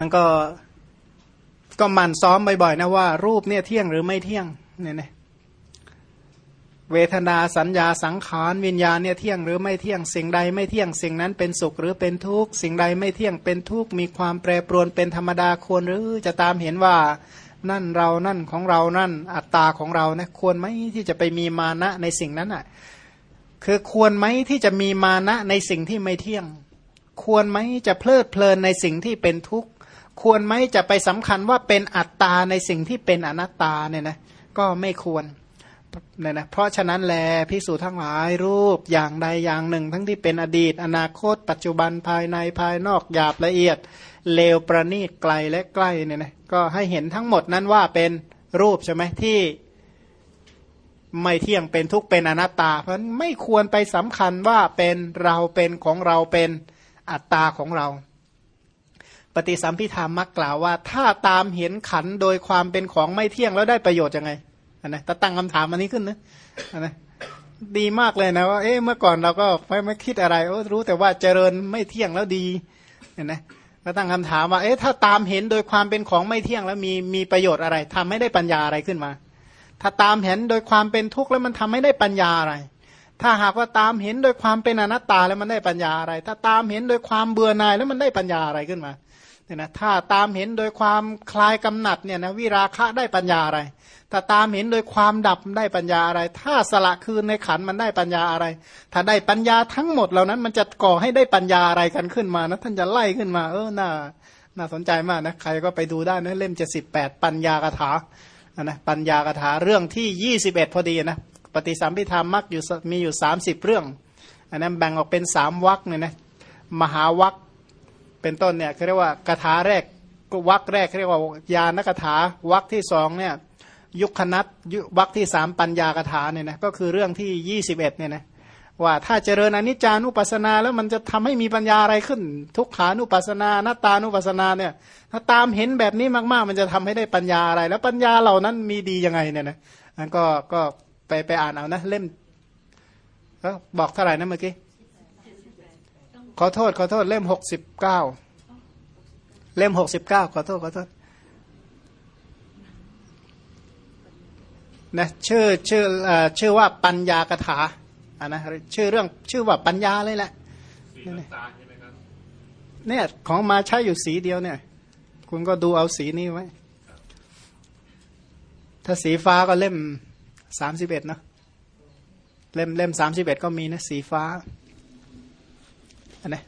มันก็ก็มันซ้อมบ่อยๆนะว่ารูปเนี่ยเที่ยงหรือไม่เที่ยงเนี่ยนะเวทนาสัญญาสังขารวิญญาณเนี่ยเที่ยงหรือไม่เที่ยงสิ่งใดไม่เที่ยงสิ่งนั้นเป็นสุขหรือเป็นทุกข์สิ่งใดไม่เที่ยงเป็นทุกข์มีความแปรปรวนเป็นธรรมดาควรหรือจะตามเห็นว่านั่นเรานั่นของเรานั่นอัตตาของเรานะควรไหมที่จะไปมีมานะในสิ่งนั้นอะคือควรไหมที่จะมีมานะในสิ่งที่ไม่เที่ยง ควรไหมจะเพลิดเพลินในสิ่งที่เป็นทุกข์ ควรไหมจะไปสำคัญว่าเป็นอัตตาในสิ่งที่เป็นอนัตตาเนี่ยนะก็ไม่ควรเนี่ยนะเพราะฉะนั้นแลพิสูจทั้งหลายรูปอย่างใดอย่างหนึ่ง ทั้งที่เป็นอดีต อนาคต ปัจจุบันภายในภายนอกหยาบละเอียด เลวประณีตไกลและใกล้เนี่ยนะก็ให้เห็นทั้งหมดนั้นว่าเป็นรูปใช่ไหมที่ไม่เที่ยงเป็นทุกเป็นอนัตตา เพราะไม่ควรไปสำคัญว่าเป็นเราเป็นของเราเป็นอัตตาของเรา ปฏิสัมพิธามักกล่าวว่า ถ้าตามเห็นขันโดยความเป็นของไม่เที่ยงแล้วได้ประโยชน์ยังไงนะถ้าตั้งคำถามอันนี้ขึ้นนะนะดีมากเลยนะว่าเอ๊ะเมื่อก่อนเราก็ไม่ไม่คิดอะไรรู้แต่ว่าเจริญไม่เที่ยงแล้วดีเห็นไหมก็ตั้งคำถามว่าเอ๊ะถ้าตามเห็นโดยความเป็นของไม่เที่ยงแล้วมีมีประโยชน์อะไรทำให้ได้ปัญญาอะไรขึ้นมา ถ้าตามเห็นโดยความเป็นทุกข์แล้วมันทำให้ได้ปัญญาอะไร ถ้าหากว่าตามเห็นโดยความเป็นอนัตตาแล้วมันได้ปัญญาอะไร ถ้าตามเห็นโดยความเบื่อหน่ายแล้วมันได้ปัญญาอะไรขึ้นมา เนี่ยนะถ้าตามเห็นโดยความคลายกำหนัดเนี่ยนะวิราคะได้ปัญญาอะไร ถ้าตามเห็นโดยความดับได้ปัญญาอะไร ถ้าสละคืนในขันมันได้ปัญญาอะไร ถ้าได้ปัญญาทั้งหมดเหล่านั้น มันจะก่อให้ได้ปัญญาอะไรกันขึ้นมานะท่านจะไล่ขึ้นมา เออน่าน่าสนใจมากนะใครก็ไปดูได้นะเล่มเจ็ดสิบแปดปัญญากถานะปัญญากถาเรื่องที่ยี่สิบเอ็ดพอดีนะปฏิสัมพิธามักอยู่มีอยู่สามสิบเรื่องอันนั้นแบ่งออกเป็นสามวักเนี่ยนะมหาวัก เป็นต้นเนี่ยเขาเรียกว่ากถาแรกวักแรกเรียกว่ายานกถาวักที่สองเนี่ยยุคนัตวักที่สามปัญญากถาเนี่ยนะก็คือเรื่องที่ยี่สิบเอ็ดเนี่ยนะว่าถ้าเจริญอนิจจานุปัสสนาแล้วมันจะทำให้มีปัญญาอะไรขึ้น ทุกขานุปัสสนาหน้าตานุปัสสนาเนี่ยถ้าตามเห็นแบบนี้มากๆ มันจะทำให้ได้ปัญญาอะไร แล้วปัญญาเหล่านั้นมีดียังไงเนี่ยนะอันก็ก็ไปไปอ่านเอานะเล่มบอกเท่าไหร่นะเมื่อกี้ ขอโทษขอโทษเล่มหกสิบเก้าเล่มหกสิบเก้าขอโทษขอโทษนะชื่อชื่อชื่อว่าปัญญากถาอ่านะชื่อเรื่องชื่อว่าปัญญาเลยแหละเนี่ยของมาใช้อยู่สีเดียวเนี่ย คุณก็ดูเอาสีนี้ไว้ ถ้าสีฟ้าก็เล่มสามสิบเอ็ดนะเล่มเล่มสามสิบเอ็ดก็มีนะสีฟ้าอั นนี้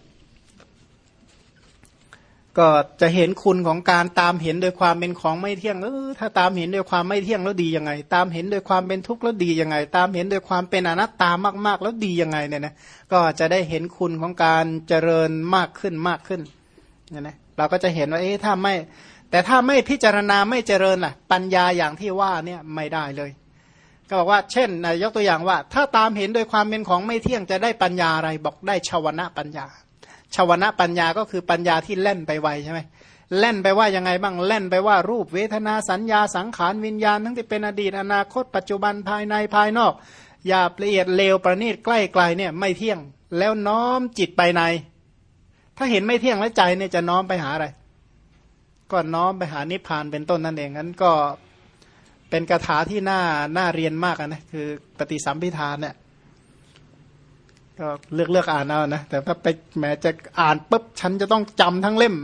ก็จะเห็นคุณของการตามเห็นโดยความเป็นของไม่เที่ยงเออถ้าตามเห็นโดยความไม่เที่ยงแล้วดียังไง ตามเห็นโดยความเป็นทุกข์แล้วดียังไง ตามเห็นโดยความเป็นอนัตตามาก ๆ แล้วดียังไงเนี่ยนะก็จะได้เห็นคุณของการเจริญมากขึ้นมากขึ้นเนี่ยนะเราก็จะเห็นว่าเอ๊ะถ้าไม่ แต่ถ้าไม่พิจารณาไม่เจริญล่ะ ปัญญาอย่างที่ว่าเนี่ยไม่ได้เลย ก็บอกว่าเช่นยกตัวอย่างว่า ถ้าตามเห็นโดยความเป็นของไม่เที่ยงจะได้ปัญญาอะไรบอกได้ชาวนะปัญญาชาวนะปัญญาก็คือปัญญาที่เล่นไปไวใช่ไหมเล่นไปว่ายังไงบ้างเล่นไปว่ารูปเวทนาสัญญาสังขารวิญญาณทั้งที่เป็นอดีตอนาคต ปัจจุบันภายในภายนอกหยาละเอียดเลวประณีตใกล้ไกลเนี่ยไม่เที่ยง แล้วน้อมจิตไปใน ถ้าเห็นไม่เที่ยงแล้วใจเนี่ยจะน้อมไปหาอะไร ก็น้อมไปหานิพพานเป็นต้นนั่นเองนั้นก็ เป็นคาถาที่น่าน่าเรียนมากนะคือปฏิสัมพิธานเนี่ยก็เลือกเลือกอ่านเอานะแต่ถ้าไปแม้จะอ่านปุ๊บฉันจะต้องจำทั้งเล่ม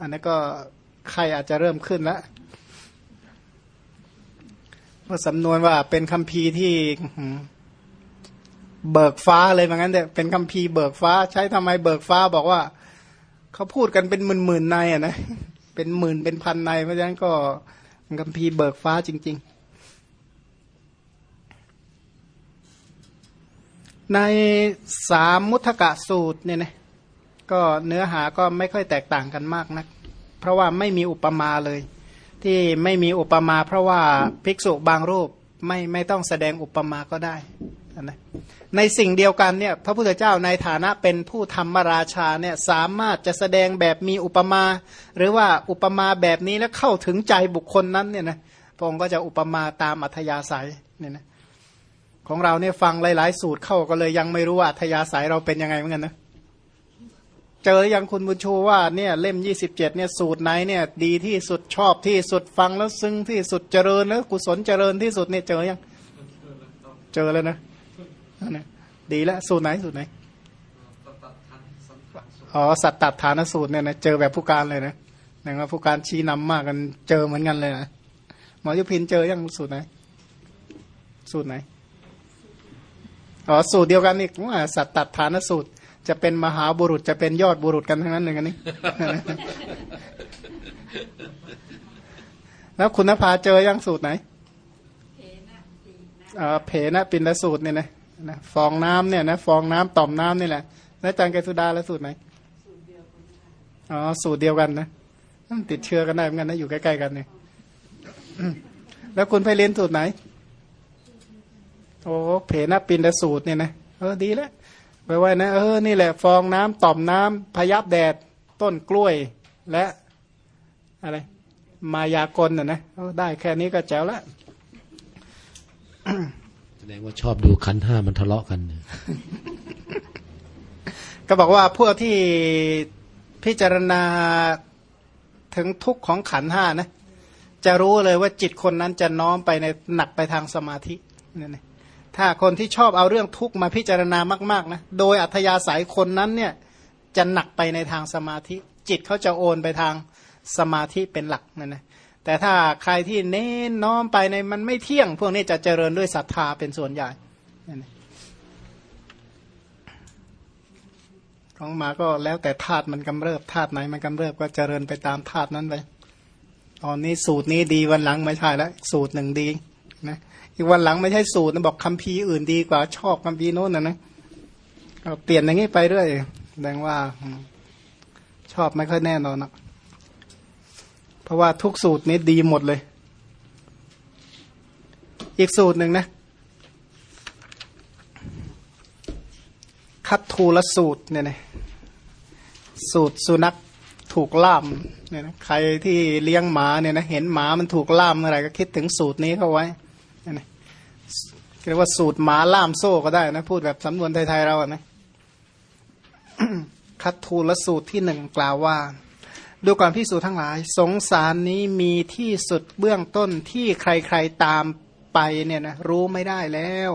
อันนี้ก็ใครอาจจะเริ่มขึ้นแล้วว่าสำนวนว่าเป็นคำพีที่เบิกฟ้าเลยเหมือนกันเด็เป็นคำพีเบิกฟ้า ใช้ทำไมเบิกฟ้าบอกว่าเขาพูดกันเป็นหมื่นหมื่นในอะนะเป็นหมื่นเป็นพันในเพราะฉะนั้นก็คำพีเบิกฟ้าจริง ๆ ในสามมุทกะสูตรเนี่ยนะก็เนื้อหาก็ไม่ค่อยแตกต่างกันมากนะัก เพราะว่าไม่มีอุปมาเลย ที่ไม่มีอุปมา เพราะว่าภิกษุบางรูปไม่ไม่ต้องแสดงอุปมาก็ได้นะในสิ่งเดียวกันเนี่ยพระพุทธเจ้าในฐานะเป็นผู้ธรรมราชาเนี่ยสามารถจะแสดงแบบมีอุปมา หรือว่าอุปมาแบบนี้แล้วเข้าถึงใจบุคคลนั้นเนี่ยนะพระองค์ก็จะอุปมาตามอัธยาศัยเนี่ยนะ ของเราเนี่ยฟังหลาย ๆ สูตรเข้าก็เลยยังไม่รู้ว่าทยาสายเราเป็นยังไงเหมือนกันนะเจออย่างคุณบุญชูว่าเนี่ยเล่มยี่สิบเจ็ดเนี่ยสูตรไหนเนี่ยดีที่สุดชอบที่สุดฟังแล้วซึ้งที่สุดเจริญแล้วกุศลเจริญที่สุดเนี่ยเจอยังเจอแล้วนะนะดีแล้วสูตรไหนสูตรไหนอ๋อสัตตฐานสูตรเนี่ยนะเจอแบบผู้การเลยนะนะว่าผู้การชี้นำมากกันเจอเหมือนกันเลยนะหมอยุพินเจอยังสูตรไหน สูตรไหน อ๋อสูตรเดียวกันนี่ว่าสัตตฐานสูตร จะเป็นมหาบุรุษจะเป็นยอดบุรุษกันทั้งนั้นเลยกันนี่แล้วคุณนภาเจอยังสูตรไหนเออเพนะปินละสูตรเนี่ยนะนะฟองน้ำเนี่ยนะฟองน้ำต่อมน้ำนี่แหละแล้วอาจารย์เกสุดาแล้วสูตรไหนอ๋อสูตรเดียวกันนะติดเชื้อกันได้เหมือนกันนะอยู่ใกล้ๆกันเนี่ยอืมแล้วคุณไปเรียนสูตรไหน โอ้เพนะปินละสูตรเนี่ยนะเออดีแล้วไปไว้นะเออนี่แหละฟองน้ำต่อมน้ำพยับแดดต้นกล้วยและอะไร มายากลน่ะนะเออได้แค่นี้ก็แจ๋วละแสดงว่าชอบดูขันธ์ห้ามันทะเลาะกันเนี่ยก็บอกว่าพวกที่พิจารณาถึงทุกข์ของขันธ์ห้านะ จะรู้เลยว่าจิตคนนั้นจะน้อมไปในหนักไปทางสมาธิเนี่ยนะ ถ้าคนที่ชอบเอาเรื่องทุกข์มาพิจารณามากๆนะโดยอัธยาศัยคนนั้นเนี่ยจะหนักไปในทางสมาธิ จิตเขาจะโอนไปทางสมาธิเป็นหลักนั่นนะแต่ถ้าใครที่เน้นน้อมไปในมันไม่เที่ยง พวกนี้จะเจริญด้วยศรัทธาเป็นส่วนใหญ่นั่นของมาก็แล้วแต่ธาตุมันกำเริบธาตุไหนมันกำเริบก็เจริญไปตามธาตุนั้นไปตอนนี้สูตรนี้ดีวันหลังไม่ใช่แล้วสูตรหนึ่งดี นะอีกวันหลังไม่ใช่สูตรนะบอกคัมภีร์อื่นดีกว่าชอบคัมภีร์โน้นนะนะเปลี่ยนอย่างนี้ไปเรื่อยแสดงว่าชอบไม่ค่อยแน่นอนนะเพราะว่าทุกสูตรนี้ดีหมดเลย อีกสูตรหนึ่งนะคัตทูลสูตรเนี่ยนะสูตรสุนัขถูกล่ามเนี่ยนะใครที่เลี้ยงหมาเนี่ยนะเห็นหมามันถูกล่ามเมื่อไหร่ก็คิดถึงสูตรนี้เข้าไว้ เรียกว่าสูตรหมาล่ามโซ่ก็ได้นะ พูดแบบสำนวนไทยๆเราอะนะคัตทูลสูตรที่หนึ่งกล่าวว่า ดูก่อนพิสูจทั้งหลาย สงสารนี้มีที่สุดเบื้องต้นที่ใครๆตามไปเนี่ยนะรู้ไม่ได้แล้ว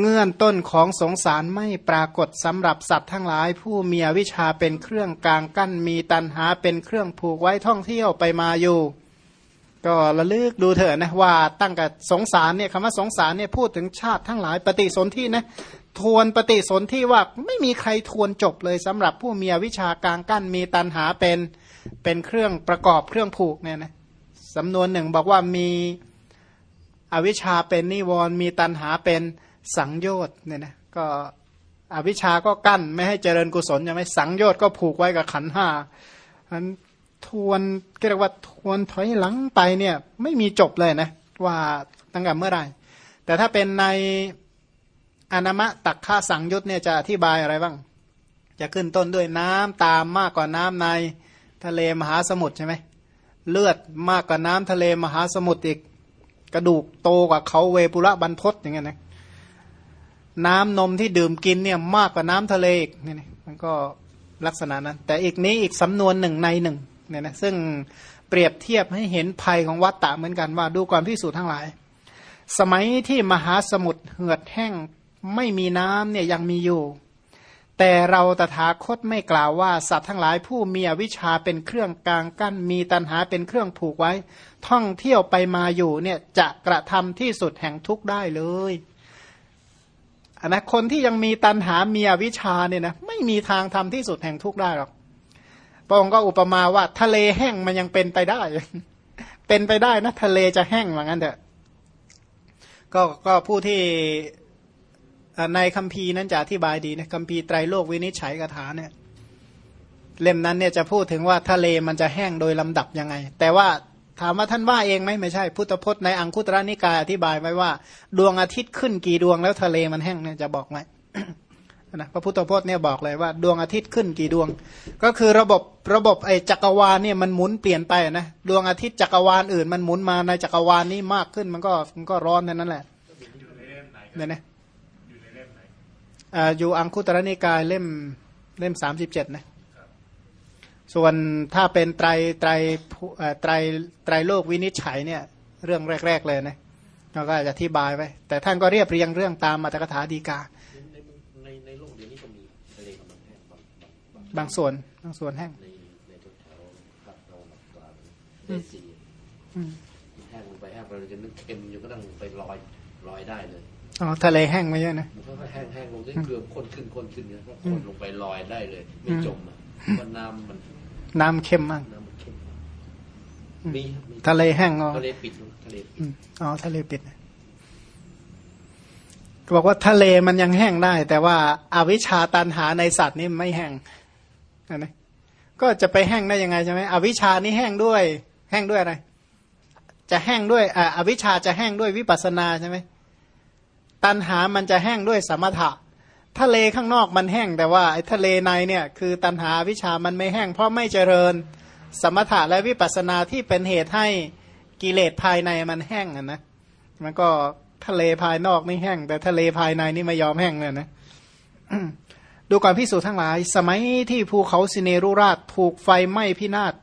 เงื่อนต้นของสงสารไม่ปรากฏสำหรับสัตว์ทั้งหลาย ผู้มีวิชาเป็นเครื่องกลางกั้นมีตันหาเป็นเครื่องผูกไว้ท่องเที่ยวไปมาอยู่ ก็ระลึกดูเถอะนะว่าตั้งแต่สงสารเนี่ยคำว่าสงสารเนี่ยพูดถึงชาติทั้งหลายปฏิสนธินะทวนปฏิสนธิว่าไม่มีใครทวนจบเลยสำหรับผู้มีอวิชากลางกั้นมีตันหาเป็นเป็นเครื่องประกอบเครื่องผูกเนี่ยนะสำนวนหนึ่งบอกว่ามีอวิชชาเป็นนิวรณ์มีตันหาเป็นสังโยชน์เนี่ยนะก็อวิชชาก็กั้นไม่ให้เจริญกุศลใช่ไหมสังโยชน์ก็ผูกไว้กับขันห้าอัน ทวนเรียกว่าทวนถอยหลังไปเนี่ยไม่มีจบเลยนะว่าตั้งแต่เมื่อไหร่ แต่ถ้าเป็นในอนามะตักข้าสังยุตเนี่ยจะอธิบายอะไรบ้าง จะขึ้นต้นด้วยน้ำตามมากกว่าน้ำในทะเลมหาสมุทรใช่ไหมเลือดมากกว่าน้ำทะเลมหาสมุทรอีกกระดูกโตกว่าเขาเวปุระบรรพตอย่างเงี้ยนะน้ำนมที่ดื่มกินเนี่ยมากกว่าน้ำทะเลอีกนี่มันก็ลักษณะนั้น แต่อีกนี้อีกสำนวนหนึ่งในหนึ่ง เนี่ยนะซึ่งเปรียบเทียบให้เห็นภัยของวัฏฏะเหมือนกันว่าดูก่อนพิสูจน์ทั้งหลาย สมัยที่มหาสมุทรเหือดแห้งไม่มีน้ำเนี่ยยังมีอยู่ แต่เราตถาคตไม่กล่าวว่าสัตว์ทั้งหลายผู้มีอวิชชาเป็นเครื่องกลางกั้นมีตันหาเป็นเครื่องผูกไว้ ท่องเที่ยวไปมาอยู่เนี่ยจะกระทำที่สุดแห่งทุกข์ได้เลยอันนะคนที่ยังมีตันหามีอวิชชาเนี่ยนะไม่มีทางทำที่สุดแห่งทุกข์ได้หรอก พระองค์ก็อุปมาว่าทะเลแห้งมันยังเป็นไปได้ เป็นไปได้นะ ทะเลจะแห้งเหมือนกันเถอะก็ก็ผู้ที่ในคัมภีร์นั้นจะอธิบายดีนะคัมภีร์ไตรโลกวินิจฉัยกถาเนี่ย เล่มนั้นเนี่ยจะพูดถึงว่าทะเลมันจะแห้งโดยลำดับยังไง แต่ว่าถามว่าท่านว่าเองไหมไม่ใช่ พุทธพจน์ในอังคุตระนิกายอธิบายไว้ว่า ดวงอาทิตย์ขึ้นกี่ดวงแล้วทะเลมันแห้งเนี่ยจะบอกไว้ นะพระพุทธพจน์เนี่ยบอกเลยว่าดวงอาทิตย์ขึ้นกี่ดวง ก็คือระบบระบบไอ้จักรวาลเนี่ยมันหมุนเปลี่ยนไปนะดวงอาทิตย์จักรวาลอื่น มันหมุนมาในจักรวาลนี้มากขึ้นมันก็มันก็ร้อนนั่นแหละเนี่ยนะอยู่อังคุตระนิกายเล่มเล่มสามสิบเจ็ดนะส่วนถ้าเป็นไตรไตรผู้เอ่อไตรไตรโลกวินิจฉัยเนี่ยเรื่องแรก ๆ เลยนะเราก็อาจจะอธิบายไว้ แต่ท่านก็เรียบเรียงเรื่องตามมาตรกถาดีกา บางบางบางส่วน บางส่วนแห้งในในแถวแถวภาคตะวันออกกลางในซีอืมแห้งลงไปแห้งไปเราจะนึกเค็มอยู่ก็ต้องไปลอยลอยได้เลยอ๋อทะเลแห้งไม่เยอะนะมันก็แห้งแห้งลงเรื่อยๆเกลือข้นขึ้นข้นขึ้นเนี่ยก็ข้นลงไปลอยได้เลย ไม่จมอะเพราะน้ำมันน้ำเค็มมากน้ำมันเข้มมากมีครับมีทะเลแห้งอ๋อทะเลปิดลงทะเลปิดอืมอ๋อทะเลปิดนะบอกว่าทะเลมันยังแห้งได้ แต่ว่าอาวิชชาตันหาในสัตว์นี่ไม่แห้งอั นนี้ก็จะไปแห้งได้ยังไงใช่ไหมอวิชานี่แห้งด้วย แห้งด้วยอะไร จะแห้งด้วยอ่าอวิชาจะแห้งด้วยวิปัสนาใช่ไหมตันหามันจะแห้งด้วยสมถะ ทะเลข้างนอกมันแห้งแต่ว่าไอ้ทะเลในเนี่ย คือตันหาอวิชามันไม่แห้ง เพราะไม่เจริญ สมถะและวิปัสนาที่เป็นเหตุให้กิเลสภายในมันแห้งอะนะมันก็ทะเลภายนอกนี่แห้ง แต่ทะเลภายในนี่ไม่ยอมแห้งเลยนะ ดูก่อนพิสูจทั้งหลาย สมัยที่ภูเขาสิเนรุราชถูกไฟไหม้พินาศ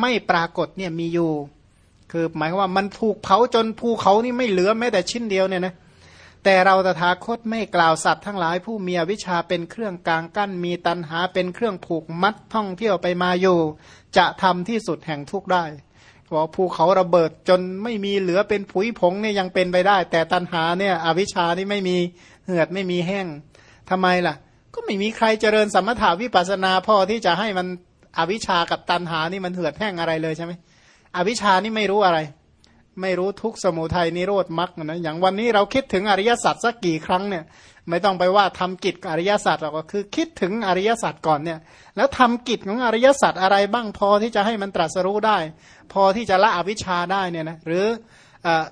ไม่ปรากฏเนี่ยมีอยู่ คือหมายความว่ามันถูกเผาจนภูเขานี่ไม่เหลือแม้แต่ชิ้นเดียวเนี่ยนะแต่เราตถาคตไม่กล่าวสัตว์ทั้งหลายผู้มีอวิชชาเป็นเครื่องกลางกั้นมีตันหาเป็นเครื่องผูกมัดท่องเที่ยวไปมาอยู่ จะทำที่สุดแห่งทุกได้บอกภูเขาระเบิดจนไม่มีเหลือเป็นผุยผงเนี่ยยังเป็นไปได้ แต่ตันหาเนี่ยอวิชชานี่ไม่มีเหือดไม่มีแห้งทำไมล่ะ ก็ไม่มีใครเจริญสมถาวิปัสนาพอที่จะให้มันอวิชชากับตันหานี่มันเหือดแห้งอะไรเลยใช่ไหมอวิชชานี่ไม่รู้อะไร ไม่รู้ทุกสมุทัยนิโรธมรรคนะอย่างวันนี้เราคิดถึงอริยสัจสักกี่ครั้งเนี่ย ไม่ต้องไปว่าทำกิจอริยสัจหรอกก็คือคิดถึงอริยสัจก่อนเนี่ย แล้วทำกิจของอริยสัจอะไรบ้างพอที่จะให้มันตรัสรู้ได้ พอที่จะละอวิชชาได้เนี่ยนะหรือออ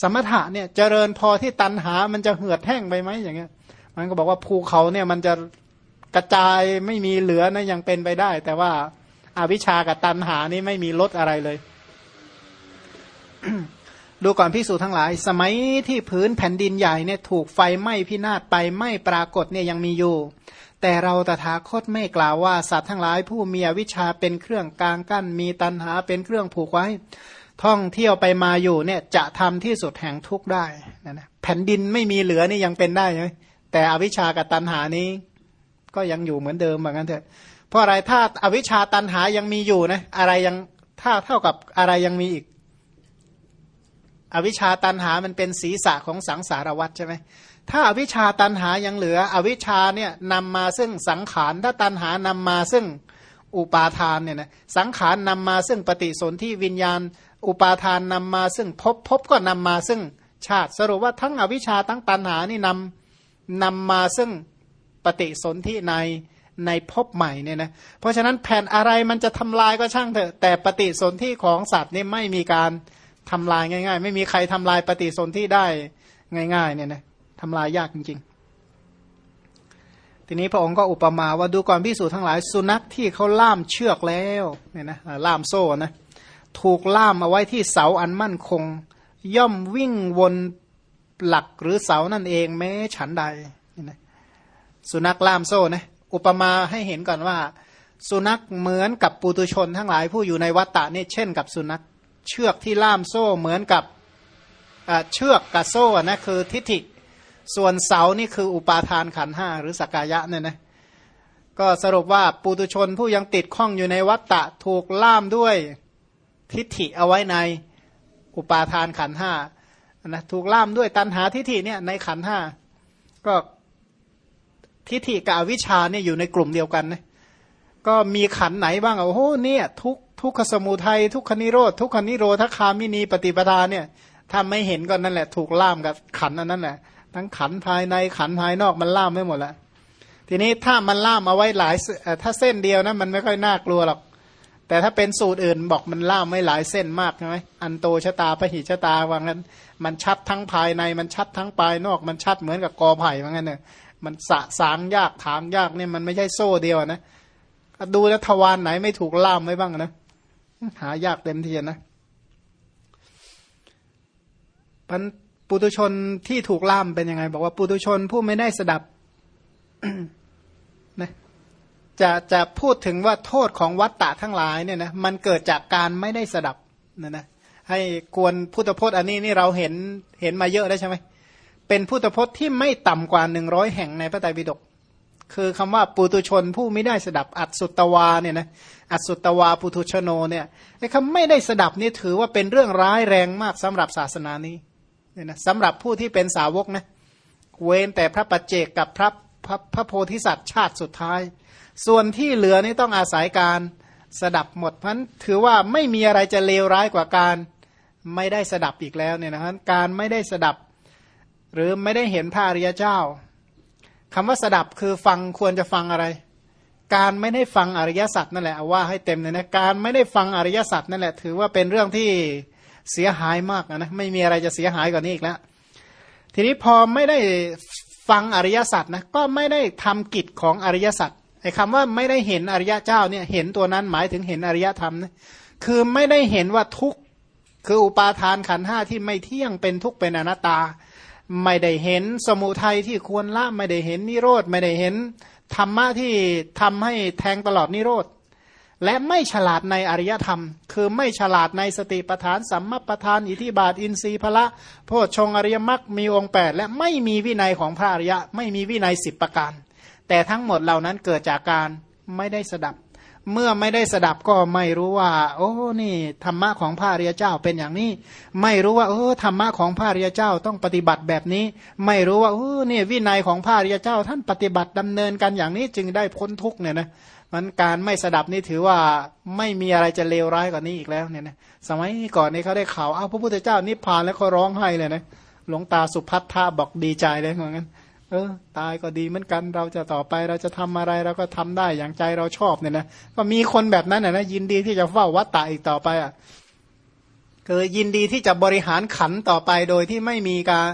สมถะเนี่ยเจริญพอที่ตันหามันจะเหือดแห้งไปไหมอย่างเงี้ย มันก็บอกว่าภูเขาเนี่ยมันจะกระจายไม่มีเหลือนะยังเป็นไปได้ แต่ว่าอาวิชากับตันหานี่ไม่มีลดอะไรเลย ดูก่อนพิสูจทั้งหลาย สมัยที่พื้นแผ่นดินใหญ่เนี่ยถูกไฟไหม้พินาศไปไม่ปรากฏเนี่ยยังมีอยู่ แต่เราตถาคตไม่กล่าวว่าสัตว์ทั้งหลายผู้มีอวิชชาเป็นเครื่องกลางกั้น มีตันหาเป็นเครื่องผูกไว้ ท่องเที่ยวไปมาอยู่เนี่ยจะทำที่สุดแห่งทุกข์ได้นะนะแผ่นดินไม่มีเหลือนี่ยังเป็นได้ไหม แต่อวิชากับตันหานี้ ก็ยังอยู่เหมือนเดิมเหมือนกันเถอะ เพราะอะไรถ้าอวิชาตันหายังมีอยู่นะอะไรยังถ้าเท่ากับอะไรยังมีอีก อวิชาตันหามันเป็นศีรษะของสังสารวัฏใช่ไหมถ้าอวิชาตันหายังเหลือ อวิชาเนี่ยนำมาซึ่งสังขารถ้าตันหานำมาซึ่งอุปาทานเนี่ยนะสังขารนำมาซึ่งปฏิสนธิวิญญาณ อุปาทานนำมาซึ่งพภพบก็นำมาซึ่งชาติ สรุปว่าทั้งอวิชชาทั้งตันหานี่นำ นำมาซึ่งปฏิสนธิในในภพใหม่เนี่ยนะเพราะฉะนั้นแผ่นอะไรมันจะทำลายก็ช่างเถอะแต่ปฏิสนธิของสัตว์นี่ไม่มีการทำลายง่าย ๆ ไม่มีใครทำลายปฏิสนธิได้ง่ายๆเนี่ยนะทำลายยากจริง ๆ ทีนี้พระองค์ก็อุปมาว่าดูก่อนพิสูจน์ทั้งหลายสุนัขที่เขาล่ามเชือกแล้วเนี่ยนะล่ามโซ่นะถูกล่ามเอาไว้ที่เสาอันมั่นคง ย่อมวิ่งวน หลักหรือเสานั่นเองแม้ฉันใดนะสุนัขล่ามโซ่นะอุปมาให้เห็นก่อนว่า สุนัขเหมือนกับปุตุชนทั้งหลายผู้อยู่ในวัฏฏะนี่เช่นกับสุนัข เชือกที่ล่ามโซ่เหมือนกับเชือกกับโซ่นะคือทิฏฐิส่วนเสานี่คืออุปาทานขันห้าหรือสกายะเนี่ยนะก็สรุปว่าปุตุชนผู้ยังติดข้องอยู่ในวัฏฏะถูกล่ามด้วยทิฏฐิเอาไว้ในอุปาทานขันห้า นะถูกล่ามด้วยตันหาทิฏฐิเนี่ยในขันห้าก็ทิฏฐิกับอวิชชาเนี่ยอยู่ในกลุ่มเดียวกันนะก็มีขันไหนบ้างอะโอ้โหเนี่ยทุกทุกขสมุทัยทุกขนิโรธทุกขนิโรธคามินีปฏิปทาเนี่ยถ้าไม่เห็นก็นั่นแหละ ถูกล่ามกับขันอันนั้นแหละทั้งขันภายในขันภายนอกมันล่ามไม่หมดแล้วทีนี้ถ้ามันล่ามเอาไว้หลายถ้าเส้นเดียวนะมันไม่ค่อยน่ากลัวหรอก แต่ถ้าเป็นสูตรอื่นบอกมันล่ามไม่หลายเส้นมากใช่ไหมอันโตชะตาพหิชะตาว่างั้น มันชัดทั้งภายในมันชัดทั้งภายนอก มันชัดเหมือนกับกอไผ่ว่างั้นเนี่ยมันสะสางยากถางยากเนี่ยมันไม่ใช่โซ่เดียวนะดูแล้วทวารไหนไม่ถูกล่ามไว้บ้างนะหายากเต็มทีนะพันปุตุชนที่ถูกล่ามเป็นยังไง บอกว่าปุตุชนผู้ไม่ได้สดับนะ จะจะพูดถึงว่าโทษของวัตตะทั้งหลายเนี่ยนะมันเกิดจากการไม่ได้สดับนะนะให้กวนพุทธพจน์อันนี้นี่เราเห็นเห็นมาเยอะได้ใช่ไหมเป็นพุทธพจน์ที่ไม่ต่ำกว่าหนึ่งร้อยแห่งในพระไตรปิฎกคือคำว่าปุตุชนผู้ไม่ได้สดับอัดสุตวาเนี่ยนะอัดสุตวาปุตุชโนเนี่ยไอ้คำไม่ได้สดับนี่ถือว่าเป็นเรื่องร้ายแรงมากสำหรับศาสนานี้เนี่ยนะสำหรับผู้ที่เป็นสาวกนะเว้นแต่พระปัจเจกกับพระพระพระโพธิสัตว์ชาติสุดท้าย ส่วนที่เหลือนี่ต้องอาศัยการสดับหมดเพราะถือว่าไม่มีอะไรจะเลวร้ายกว่าการไม่ได้สดับอีกแล้วเนี่ยนะครับการไม่ได้สดับ หรือไม่ได้เห็นพระอริยเจ้าคำว่าสดับคือฟังควรจะฟังอะไร การไม่ได้ฟังอริยสัจนั่นแหละว่าให้เต็มเลยนะการไม่ได้ฟังอริยสัจนั่นแหละ ถือว่าเป็นเรื่องที่เสียหายมากนะไม่มีอะไรจะเสียหายกว่านี้อีกแล้วทีนี้พอไม่ได้ฟังอริยสัจนะก็ไม่ได้ทำกิจของอริยสัจ ไอ้คำว่าไม่ได้เห็นอริยะเจ้าเนี่ยเห็นตัวนั้นหมายถึงเห็นอริยธรรมนะคือไม่ได้เห็นว่าทุกคืออุปาทานขันห้าที่ไม่เที่ยงเป็นทุกเป็นอนัตตา ไม่ได้เห็นสมุทัยที่ควรละไม่ได้เห็นนิโรธไม่ได้เห็นธรรมะที่ทำให้แทงตลอดนิโรธและไม่ฉลาดในอริยธรรม คือไม่ฉลาดในสติปทานสัมมาปทาน อิทิบาท อินทรีย์พละโพชฌงอริยมรรคมีองค์ 8 และไม่มีวินัยของพระอริยะ ไม่มีวินัยสิบประการ แต่ทั้งหมดเหล่านั้นเกิดจากการไม่ได้สดับ เมื่อไม่ได้สดับก็ไม่รู้ว่า โอ้นี่ธรรมะของพระอริยเจ้าเป็นอย่างนี้ ไม่รู้ว่าโอ้ธรรมะของพระอริยเจ้าต้องปฏิบัติแบบนี้ ไม่รู้ว่าโอ้นี่วินัยของพระอริยเจ้า ท่านปฏิบัติดำเนินกันอย่างนี้จึงได้พ้นทุกเนี่ยนะมันการไม่สดับนี่ถือว่าไม่มีอะไรจะเลวร้ายกว่านี้อีกแล้วเนี่ยนะสมัยก่อนนี้เขาได้ข่าวอ้าวพระพุทธเจ้านิพพานแล้วเขาร้องไห้เลยนะหลวงตาสุพัทธาบอกดีใจเลยเหมือนกัน เออ ตายก็ดีเหมือนกัน เราจะต่อไปเราจะทำอะไรเราก็ทำได้อย่างใจเราชอบเนี่ยนะก็มีคนแบบนั้นนะยินดีที่จะเฝ้าวัดตาอีกต่อไปอะคือยินดีที่จะบริหารขันต่อไปโดยที่ไม่มีการ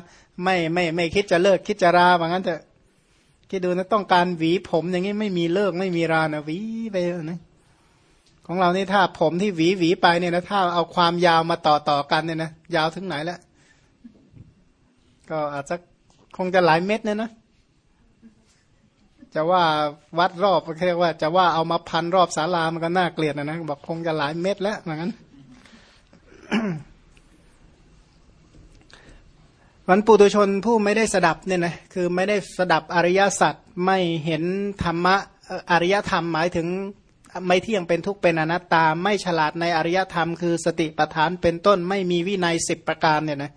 ไม่ไม่ไม่คิดจะเลิกคิดจะราแบบนั้นเถอะคิดดูนะต้องการหวีผมอย่างนี้ไม่มีเลิกไม่มีรานะหวีไปนะของเรานี่ถ้าผมที่หวีหวีไปเนี่ยนะถ้าเอาความยาวมาต่อต่อกันเนี่ยนะยาวถึงไหนแล้วก็อาจจะ คงจะหลายเม็ดเนี่ยนะ จะว่าวัดรอบเรียกว่า จะว่าเอามาพันรอบศาลามันก็น่าเกลียดนะนะบอกคงจะหลายเม็ดแล้วเหมือนกันวันปุตุชนผู้ไม่ได้สดับเนี่ยนะคือไม่ได้สดับอริยสัจไม่เห็นธรรมะอริยธรรมหมายถึงไม่เที่ยงเป็นทุกข์เป็นอนัตตา ไม่ฉลาดในอริยธรรม คือสติปัฏฐานเป็นต้นไม่มีวินัยสิบประการเนี่ยนะ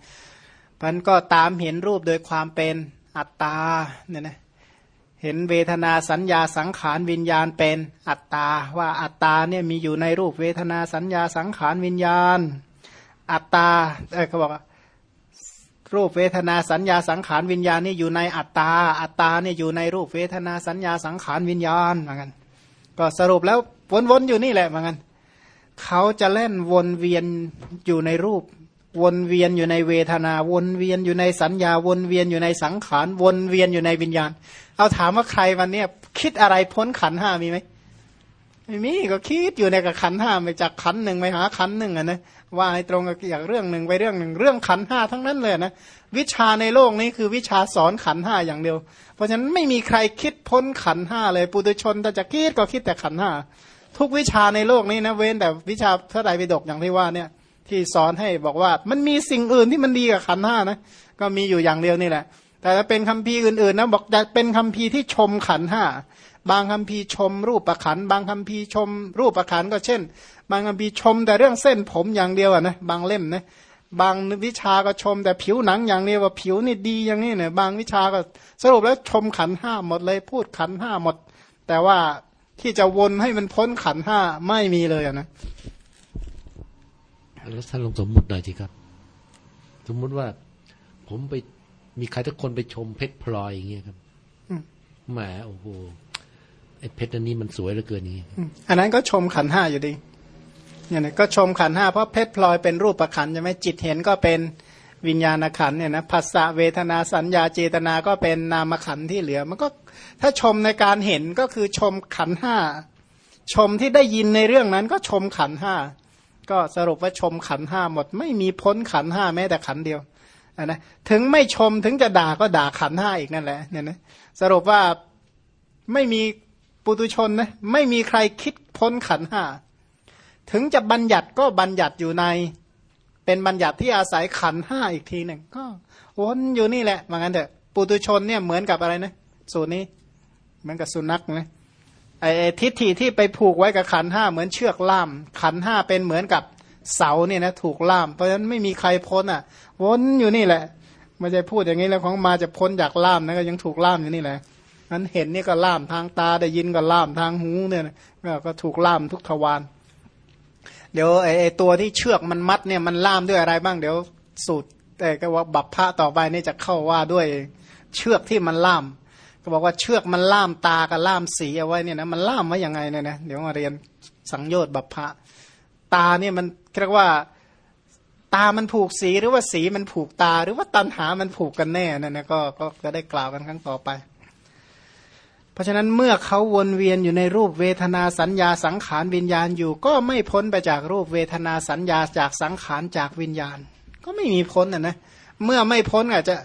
มันก็ตามเห็นรูปโดยความเป็นอัตตาเนี่ยนะเห็นเวทนาสัญญาสังขารวิญญาณเป็นอัตตา ว่าอัตตาเนี่ยมีอยู่ในรูปเวทนาสัญญาสังขารวิญญาณ อัตตาเออเขาบอกรูปเวทนาสัญญาสังขารวิญญาณนี่อยู่ในอัตตา อัตตาเนี่ยอยู่ในรูปเวทนาสัญญาสังขารวิญญาณเหมือนกันก็สรุปแล้ววนๆอยู่นี่แหละเหมือนกันเขาจะเล่นวนเวียนอยู่ในรูป วนเวียนอยู่ในเวทนา วนเวียนอยู่ในสัญญา วนเวียนอยู่ในสังขาร วนเวียนอยู่ในวิญญาณ เอาถามว่าใครวันเนี้ยคิดอะไรพ้นขันห้ามีไหมไม่มีก็คิดอยู่ในกับขันห้าไปจากขันหนึ่งไปหาขันหนึ่งอะนะว่าให้ตรงกับอย่างเรื่องหนึ่งไปเรื่องหนึ่งเรื่องขันห้าทั้งนั้นเลยนะวิชาในโลกนี้คือวิชาสอนขันห้าอย่างเดียว เพราะฉะนั้นไม่มีใครคิดพ้นขันห้าเลยปุถุชนแต่จะคิดก็คิดแต่ขันห้าทุกวิชาในโลกนี้นะเว้นแต่วิชาพระไตรปิฎกอย่างที่ว่าเนี่ย ที่สอนให้บอกว่า มันมีสิ่งอื่นที่มันดีกับขันห้านะก็มีอยู่อย่างเดียวนี่แหละ แต่ถ้าเป็นคำพีอื่นๆนะบอกจะเป็นคำพีที่ชมขันห้าบางคำพีชมรูปประขัน บางคำพีชมรูปประขันก็เช่น บางคำพีชมแต่เรื่องเส้นผมอย่างเดียวนะบางเล่มนะบางวิชาก็ชมแต่ผิวหนังอย่างเดียวว่าผิวนี่ดีอย่างนี้เนี่ยบางวิชาก็สรุปแล้วชมขันห้าหมดเลยพูดขันห้าหมด แต่ว่าที่จะวนให้มันพ้นขันห้าไม่มีเลยนะ แล้วท่านลองสมมุติหน่อยทีครับ สมมุติว่า ผมไปมีใครทุกคนไปชมเพชรพลอยอย่างเงี้ยครับแหมโอ้โหไอ้เพชรอันนี้มันสวยเหลือเกินนี้อันนั้นก็ชมขันห้าอยู่ดีเนี่ยนะก็ชมขันห้าเพราะเพชรพลอยเป็นรูปประขันใช่ไหมจิตเห็นก็เป็นวิญญาณขันเนี่ยนะภาษาเวทนาสัญญาเจตนาก็เป็นนามขันที่เหลือ มันก็ถ้าชมในการเห็นก็คือชมขันห้าชมที่ได้ยินในเรื่องนั้นก็ชมขันห้า ก็สรุปว่าชมขันห้าหมด ไม่มีพ้นขันห้าแม้แต่ขันเดียวนะถึงไม่ชมถึงจะด่าก็ด่าขันห้าอีกนั่นแหละเนี่ยนะสรุปว่าไม่มีปุตุชนนะไม่มีใครคิดพ้นขันห้าถึงจะบัญญัติก็บัญญัติอยู่ใน เป็นบัญญัติที่อาศัยขันห้าอีกทีหนึ่งก็วนอยู่นี่แหละว่างั้นเถอะปุตุชนเนี่ยเหมือนกับอะไรนะสูตรนี้เหมือนกับสุนัขนะ ไอ้ทิฏฐิที่ไปผูกไว้กับขันห้าเหมือนเชือกล่าม ขันห้าเป็นเหมือนกับเสาเนี่ยนะถูกล่าม เพราะฉะนั้นไม่มีใครพ้นอะวนอยู่นี่แหละไม่ใช่พูดอย่างนี้แล้วของมาจะพ้นจากล่ามนะก็ยังถูกล่ามอยู่นี่แหละนั้นเห็นนี่ก็ล่ามทางตาได้ยินก็ล่ามทางหูเนี่ยก็ถูกล่ามทุกทวารเดี๋ยวไอ้ตัวที่เชือกมันมัดเนี่ยมันล่ามด้วยอะไรบ้างเดี๋ยวสูตรแต่ก็ว่าบัพพะต่อไปนี่จะเข้าว่าด้วยเชือกที่มันล่าม ก็บอกว่าเชือกมันล่ามตากับล่ามสีเอาไว้เนี่ยนะมันล่ามไว้ยังไงเนี่ยนะเดี๋ยวมาเรียนสังโยชน์บัพพะตาเนี่ยมันเรียกว่าตามันผูกสีหรือว่าสีมันผูกตา หรือว่าตันหามันผูกกันแน่นั่นนะก็ก็จะได้กล่าวกันครั้งต่อไป เพราะฉะนั้นเมื่อเขาวนเวียนอยู่ในรูปเวทนาสัญญาสังขารวิญญาณอยู่ ก็ไม่พ้นไปจากรูปเวทนาสัญญาจากสังขารจากวิญญาณ ก็ไม่มีพ้นอะนะเมื่อไม่พ้นอาจจะ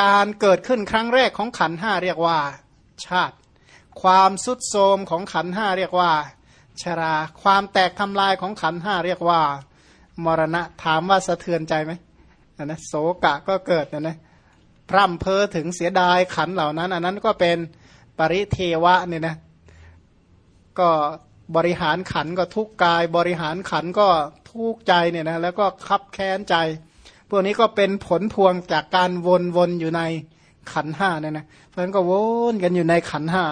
การเกิดขึ้นครั้งแรกของขันห้าเรียกว่า ชาติ ความสุดโทมของขันห้าเรียกว่า ชรา ความแตกทำลายของขันห้าเรียกว่า มรณะถามว่าสะเทือนใจไหมนะโศกะก็เกิดนะนะพร่ำเพ้อถึงเสียดายขันเหล่านั้น อันนั้นก็เป็นปริเทวะเนี่ยนะก็บริหารขันก็ทุกกาย บริหารขันก็ทุกใจเนี่ยนะแล้วก็คับแค้นใจ พวกนี้ก็เป็นผลพวงจากการวนวนอยู่ในขันห้าเนี่ยนะเพราะฉะนั้นก็วนกันอยู่ในขันห้า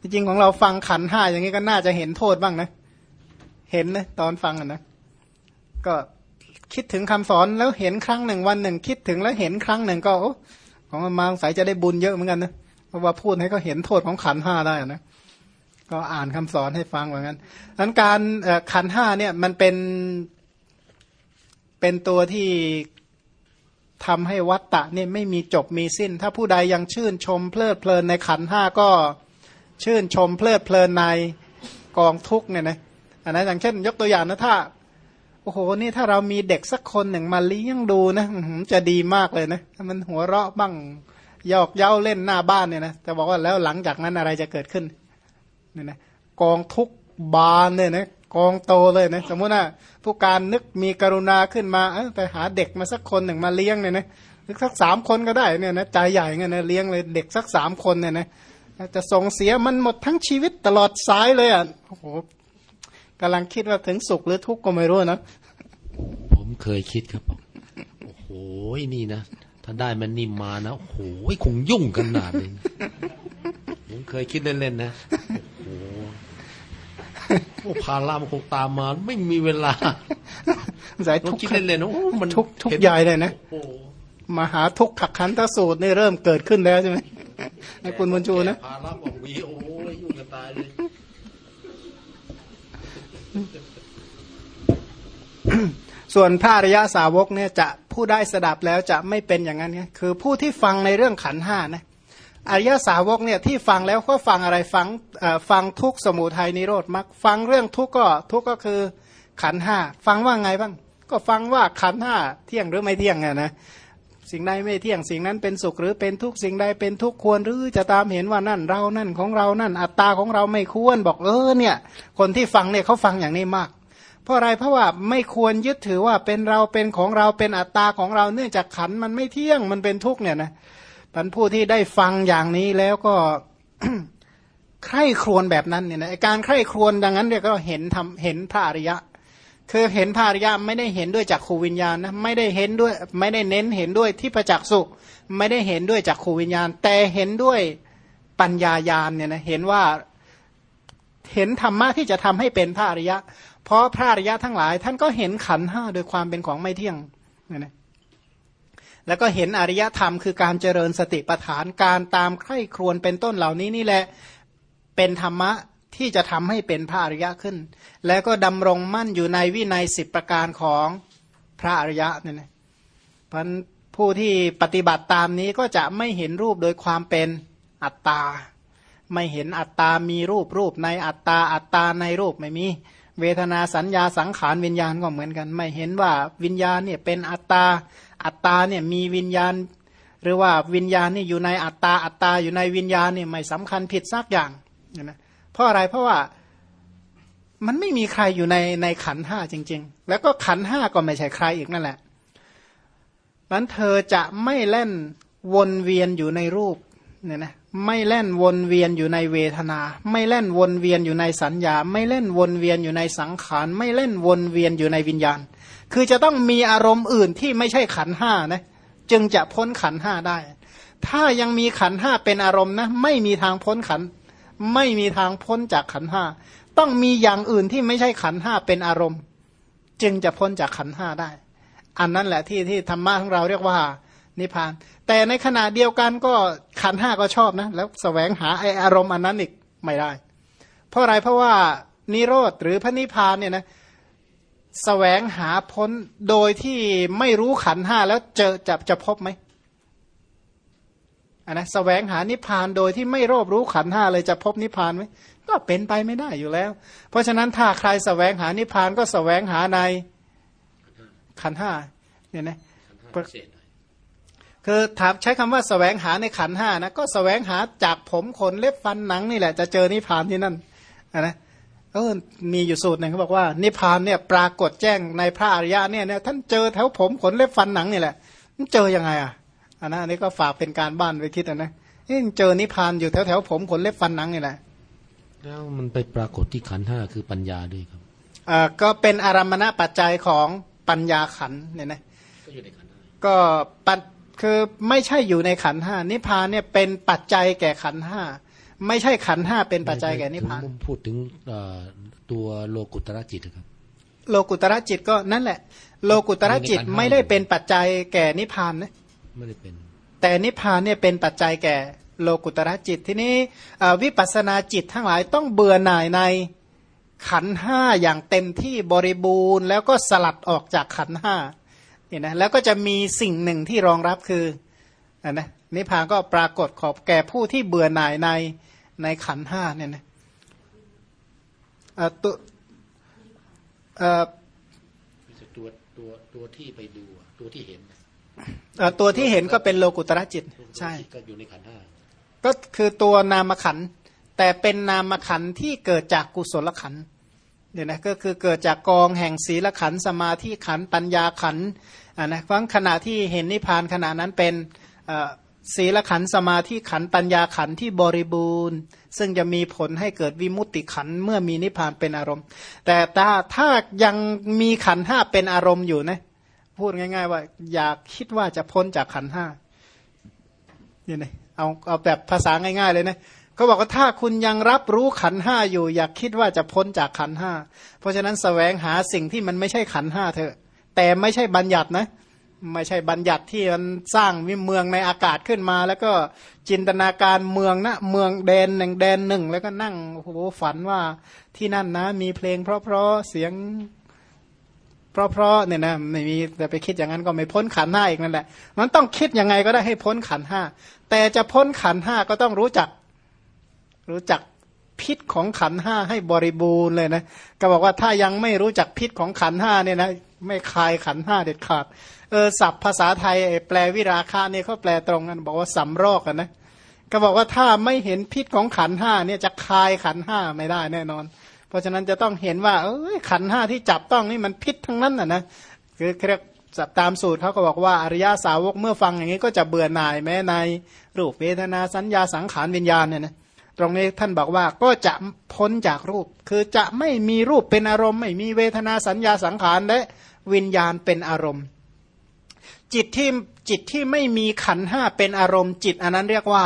จริงของเราฟังขันห้าอย่างนี้ก็น่าจะเห็นโทษบ้างนะ เห็นนะตอนฟังอะนะ ก็คิดถึงคำสอนแล้วเห็นครั้งหนึ่งวันหนึ่ง คิดถึงแล้วเห็นครั้งหนึ่งก็ของมาสายจะได้บุญเยอะเหมือนกันนะเพราะว่าพูดให้ก็เห็นโทษของขันห้าได้นะก็อ่านคำสอนให้ฟังเหมือนกันนั้นการขันห้าเนี่ยมันเป็น เป็นตัวที่ทำให้วัตตะเนี่ยไม่มีจบมีสิ้น ถ้าผู้ใดยังชื่นชมเพลิดเพลินในขันห้าก็ชื่นชมเพลิดเพลินในกองทุกเนี่ยนะอันนั้นอย่างเช่น ยกตัวอย่างนะถ้าโอ้โหนี่ถ้าเรามีเด็กสักคนหนึ่งมาเลี้ยงดูนะจะดีมากเลยนะมันหัวเราะบ้างยอกเย้าเล่นหน้าบ้านเนี่ยนะจะบอกว่าแล้วหลังจากนั้นอะไรจะเกิดขึ้นเนี่ยนะกองทุกบานเนี่ยนะ กองโตเลยนะสมมุติว่าผู้การนึกมีกรุณาขึ้นมาเออไปหาเด็กมาสักคนหนึ่งมาเลี้ยงเนี่ยนะสักสามคนก็ได้เนี่ยนะใจใหญ่เงี้ยนะเลี้ยงเลยเด็กสักสามคนเนี่ยนะจะส่งเสียมันหมดทั้งชีวิตตลอดสายเลยอะโอ้โหกำลังคิดว่าถึงสุขหรือทุกข์ก็ไม่รู้นะผมเคยคิดครับโอ้โหนี่นะถ้าได้มันนิ่มมานะโอ้โหคงยุ่งขนาดนี้ผมเคยคิดเล่นๆนะโอ้โห โอ้พาลามคงตามมา ไม่มีเวลาสายทุกคิดเล่นๆโอ้มันทุกทุกใหญ่เลยนะมหาทุกขักขันตสูตรนี่เริ่มเกิดขึ้นแล้วใช่ไหมในคุณบุญชูนะพาลามบอกวีโอ้ยยุ่งกันตายเลยส่วนพระอริยาสาวกเนี่ยจะผู้ได้สดับแล้วจะไม่เป็นอย่างนั้นไงคือผู้ที่ฟังในเรื่องขันห้านะ อริยสาวกเนี่ยที่ฟังแล้วก็ฟังอะไรฟังฟังทุกสมุทัยนิโรธมักฟังเรื่องทุกก็ทุกก็คือขันห้าฟังว่าไงบ้าง ก็ฟังว่าขันห้าเที่ยงหรือไม่เที่ยงไงนะสิ่งใดไม่เที่ยงสิ่งนั้นเป็นสุขหรือเป็นทุกสิ่งใดเป็นทุกควรหรือจะตามเห็นว่านั่นเรานั่นของเรานั่นอัตตาของเราไม่ควรบอกเออเนี่ยคนที่ฟังเนี่ยเขาฟังอย่างนี้มาก เพราะอะไรเพราะว่าไม่ควรยึดถือว่าเป็นเราเป็นของเราเป็นอัตตาของเราเนื่องจากขันมันไม่เที่ยงมันเป็นทุกเนี่ยนะ พันผู้ที่ได้ฟังอย่างนี้แล้วก็ใคร่ครวญแบบนั้นเนี่ยนะการใคร่ครวญดังนั้นเนี่ยก็เห็นทำเห็นพระอริยะ คือเห็นพระอริยะไม่ได้เห็นด้วยจากขูวิญญาณนะไม่ได้เห็นด้วยไม่ได้เน้นเห็นด้วยที่ประจักษ์สุไม่ได้เห็นด้วยจากขูวิญญาณ แต่เห็นด้วยปัญญายาณเนี่ยนะเห็นว่าเห็นธรรมะที่จะทำให้เป็นพระอริยะ เพราะพระอริยะทั้งหลาย ท่านก็เห็นขันห้าโดยความเป็นของไม่เที่ยงเนี่ยนะ แล้วก็เห็นอริยธรรมคือการเจริญสติปัฏฐานการตามใคร่ครวญเป็นต้นเหล่านี้นี่แหละเป็นธรรมะที่จะทำให้เป็นพระอริยะขึ้น แล้วก็ดำรงมั่นอยู่ในวินัยสิบประการของพระอริยะเนี่ยนะพันผู้ที่ปฏิบัติตามนี้ก็จะไม่เห็นรูปโดยความเป็นอัตตา ไม่เห็นอัตตา มีรูปรูปในอัตตา อัตตาในรูปไม่มี เวทนาสัญญาสังขารวิญญาณก็เหมือนกัน ไม่เห็นว่าวิญญาณเนี่ยเป็นอัตตา อัตตาเนี่ยมีวิญญาณ หรือว่าวิญญาณนี่อยู่ในอัตตาอัตตาอยู่ในวิญญาณนี่ไม่สำคัญผิดสักอย่างนะเพราะอะไรเพราะว่ามันไม่มีใครอยู่ในในขันห้าจริง ๆ แล้วก็ขันห้าก็ไม่ใช่ใครอีกนั่นแหละนั้นเธอจะไม่เล่นวนเวียนอยู่ในรูปเนี่ยนะไม่เล่นวนเวียนอยู่ในเวทนา ไม่เล่นวนเวียนอยู่ในสัญญา ไม่เล่นวนเวียนอยู่ในสังขาร ไม่เล่นวนเวียนอยู่ในวิญญาณ คือจะต้องมีอารมณ์อื่นที่ไม่ใช่ขันห้านะจึงจะพ้นขันห้าได้ ถ้ายังมีขันห้าเป็นอารมณ์นะไม่มีทางพ้นขัน ไม่มีทางพ้นจากขันห้าต้องมีอย่างอื่นที่ไม่ใช่ขันห้าเป็นอารมณ์ จึงจะพ้นจากขันห้าได้ อันนั้นแหละที่ที่ธรรมะของเราเรียกว่านิพพาน แต่ในขณะเดียวกันก็ขันห้าก็ชอบนะ แล้วสแสวงหาไออารมณ์อันนั้นอีกไม่ได้ เพราะอะไรเพราะว่านิโรธหรือพระนิพพานเนี่ยนะ แสวงหาพ้นโดยที่ไม่รู้ขันห้าแล้วเจอจะจะพบไหมอันนะแสวงหานิพพานโดยที่ไม่รอบรู้ขันห้าเลยจะพบนิพพานไหมก็เป็นไปไม่ได้อยู่แล้ว เพราะฉะนั้นถ้าใครสแสวงหานิพพานก็สแสวงหาในขันห้าเนี่ยนะคือถามใช้คำว่าสแสวงหาในขันห้านะก็สแสวงหาจากผมขนเล็บฟันหนังนี่แหละ จะเจอนิพพานที่นั่นนะ เออมีอยู่สูตรหนึ่งเขาบอกว่า นิพพานเนี่ยปรากฏแจ้งในพระอริยะเนี่ยท่านเจอแถวผมขนเล็บฟันหนังนี่แหละมันเจอยังไงอะอันนั้นอันนี้ก็ฝากเป็นการบ้านไปคิดนะเจอนิพพานอยู่แถวแถวผมขนเล็บฟันหนังนี่แหละแล้วมันไปปรากฏที่ขันห้าคือปัญญาด้วยครับอ่าก็เป็นอารมณปัจจัยของปัญญาขันเนี่ยนะก็อยู่ในขันห้าก็ปัคือไม่ใช่อยู่ในขันห้านิพพานเนี่ยเป็นปัจจัยแก่ขันห้า ไม่ใช่ขันห้าเป็นปัจจัยแก่นิพพานผมพูดถึงตัวโลกุตระจิตครับ โลกุตระจิตก็นั่นแหละ โลกุตระจิตไม่ได้เป็นปัจจัยแก่นิพพานนะไม่ได้เป็น แต่นิพพานเนี่ยเป็นปัจจัยแก่โลกุตระจิตทีนี้วิปัสนาจิตทั้งหลายต้องเบื่อหน่ายในขันห้าอย่างเต็มที่บริบูรณ์ แล้วก็สลัดออกจากขันห้าเนี่ยนะแล้วก็จะมีสิ่งหนึ่งที่รองรับคือนะนิพพานก็ปรากฏขอบแก่ผู้ที่เบื่อหน่ายใน ในขันห้าเนี่ยนะตัวตัวตัวตัวที่ไปดูตัวที่เห็นตัวที่เห็นก็เป็นโลกุตระจิต ใช่ก็อยู่ในขันห้าก็คือตัวนามขันแต่เป็นนามขันที่เกิดจากกุศลขันเนี่ยนะก็คือเกิดจากกองแห่งศีลขันสมาธิขันปัญญาขันอ่านะฟังขณะที่เห็นนิพพานขณะนั้นเป็น ศีลขันสมาธิขันปัญญาขันที่บริบูรณ์ ซึ่งจะมีผลให้เกิดวิมุตติขันเมื่อมีนิพพานเป็นอารมณ์ แต่ถ้าถ้ายังมีขันห้าเป็นอารมณ์อยู่นะพูดง่าย ๆ ว่าอยากคิดว่าจะพ้นจากขันห้าเนี่ยนะเอาเอาแบบภาษาง่าย ๆ เลยนะเขาบอกว่าถ้าคุณยังรับรู้ขันห้าอยู่ อยากคิดว่าจะพ้นจากขันห้าเพราะฉะนั้นสแสวงหาสิ่งที่มันไม่ใช่ขันห้าเถอะ แต่ไม่ใช่บัญญัตินะ ไม่ใช่บัญญัติที่มันสร้างวิเมืองในอากาศขึ้นมา แล้วก็จินตนาการเมืองนะเมืองแดนหนึ่งแดนหนึ่ง แล้วก็นั่งโอ้โหฝันว่าที่นั่นนะ มีเพลง เพราะๆเสียง เพราะๆเนี่ยนะไม่มีแต่ไปคิดอย่างนั้นก็ไม่พ้นขันห้าอีกนั่นแหละ มันต้องคิดยังไงก็ได้ให้พ้นขันห้าแต่จะพ้นขันห้าก็ต้องรู้จัก รู้จักพิษของขันห้าให้บริบูรณ์เลยนะก็บอกว่าถ้ายังไม่รู้จักพิษของขันห้าเนี่ยนะ ไม่คลายขันห้าเด็ดขาด เออศัพท์ภาษาไทยแปลวิราคาเนี่ยเขาแปลตรงกันบอกว่าสำรอกกันนะก็บอกว่าถ้าไม่เห็นพิษของขันห้าเนี่ยจะคลายขันห้าไม่ได้แน่นอน เพราะฉะนั้นจะต้องเห็นว่า เอ้ยขันห้าที่จับต้องนี่มันพิษทั้งนั้นอะนะคือเรียกตามสูตรเขาก็บอกว่าอริยาสาวกเมื่อฟังอย่างนี้ก็จะเบื่อหน่ายแม้ในรูปเวทนาสัญญาสังขารวิญญาณเนี่ยนะตรงนี้ท่านบอกว่าก็จะพ้นจากรูป คือจะไม่มีรูปเป็นอารมณ์ ไม่มีเวทนาสัญญาสังขารและ วิญญาณเป็นอารมณ์ จิตที่จิตที่ไม่มีขันห้าเป็นอารมณ์ จิตอันนั้นเรียกว่า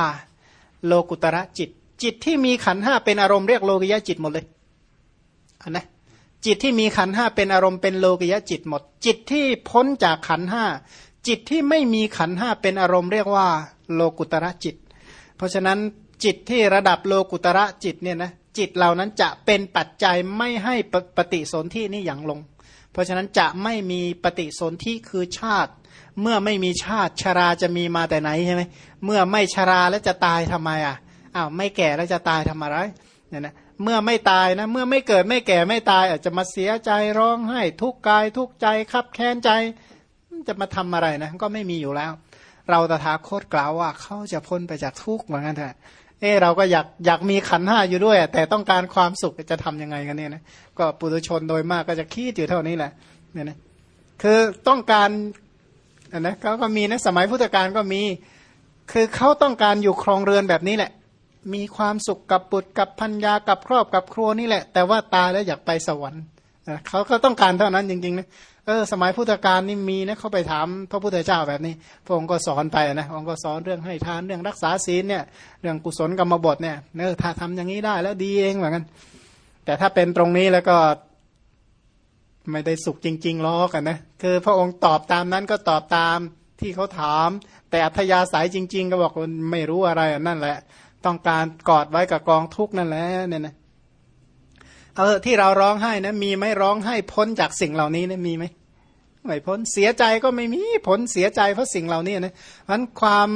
โลกุตระจิต จิตที่มีขันห้าเป็นอารมณ์เรียกโลกิยะจิตหมดเลยอันนะจิตที่มีขันห้าเป็นอารมณ์เป็นโลกิยะจิตหมด จิตที่พ้นจากขันห้าจิตที่ไม่มีขันห้าเป็นอารมณ์เรียกว่า โลกุตระจิต เพราะฉะนั้นจิตที่ระดับโลกุตระจิตเนี่ยนะจิตเหล่านั้นจะเป็นปัจจัยไม่ให้ปฏิสนธินี่อย่างลง เพราะฉะนั้นจะไม่มีปฏิสนธิคือชาติ เมื่อไม่มีชาติชราจะมีมาแต่ไหนใช่ไหมเมื่อไม่ชราแล้วจะตายทำไมอะอ้าวไม่แก่แล้วจะตายทำอะไรเนี่ยนะเมื่อไม่ตายนะ เมื่อไม่เกิดไม่แก่ไม่ตาย อาจจะมาเสียใจร้องไห้ทุกกายทุกใจคับแค้นใจ จะมาทำอะไรนะ ก็ไม่มีอยู่แล้ว เราตถาคตกล่าวว่าเขาจะพ้นไปจากทุกข์เหมือนกันเถอะ เออเราก็อยากอยากมีขันห้าอยู่ด้วย แต่ต้องการความสุขจะทํำยังไงกันเนี่ยนะก็ปุถุชนโดยมากก็จะคิดอยู่เท่านี้แหละเนี่ยนะคือต้องการนนะเขาก็มีนะสมัยพุทธกาลก็มี คือเขาต้องการอยู่ครองเรือนแบบนี้แหละ มีความสุขกับบุตรกับพัญญากับครอบกับครัวนี่แหละ แต่ว่าตายแล้วอยากไปสวรรค์ เขาก็ต้องการเท่านั้นจริงๆนะเออสมัยพุทธกาลนี่มีนะเขาไปถามพระพุทธเจ้าแบบนี้ พระองค์ก็สอนไปนะองค์ก็สอนเรื่องให้ทานเรื่องรักษาศีลเนี่ย เรื่องกุศลกรรมบทเนี่ยเนอถ้าทำอย่างนี้ได้แล้วดีเองเหมือนกัน แต่ถ้าเป็นตรงนี้แล้วก็ไม่ได้สุขจริงๆล้อกันนะคือพระองค์ตอบตามนั้นก็ตอบตามที่เขาถาม แต่อัธยาศัยจริง ๆ ก็บอกว่าไม่รู้อะไรนั่นแหละ ต้องการกอดไว้กับกองทุกนั่นแหละเนี่ยนะ เออที่เราร้องไห้นะมีไหมร้องไห้พ้นจากสิ่งเหล่านี้นะมีไหมไม่พ้นเสียใจก็ไม่มีผลเสียใจเพราะสิ่งเหล่านี้นะเพราะความ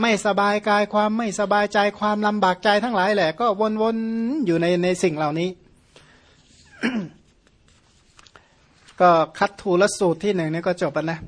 ไม่สบายกายความไม่สบายใจความลำบากใจทั้งหลายแหละ ก็วนๆอยู่ในในสิ่งเหล่านี้ ก็คัดทูลสูตรที่หนึ่งนี่ก็จบแล้วนะ